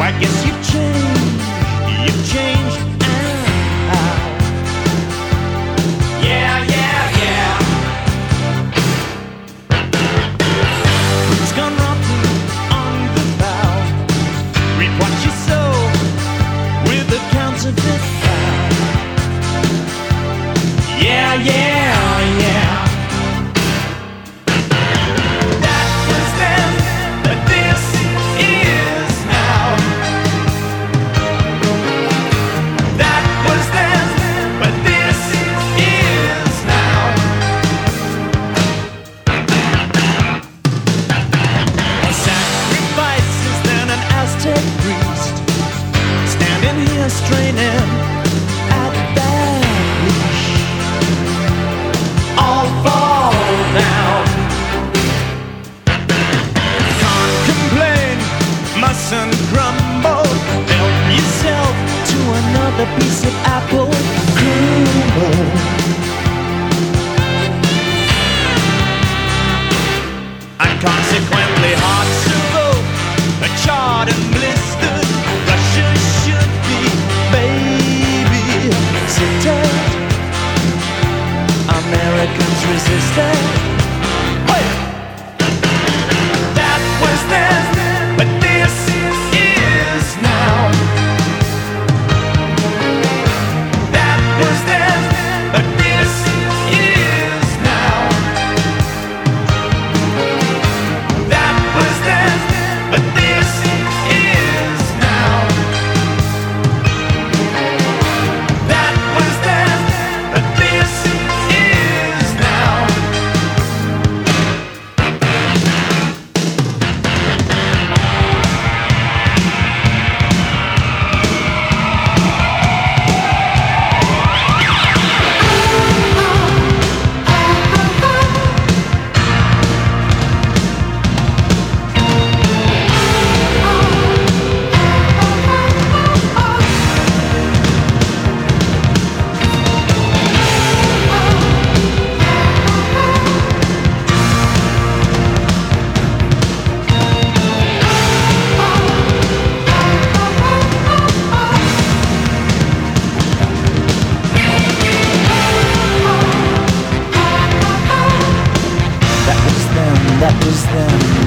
Why, guess you changed. doesn't crumble. Help yourself to another piece of apple crumble. Unconsequential. changes them.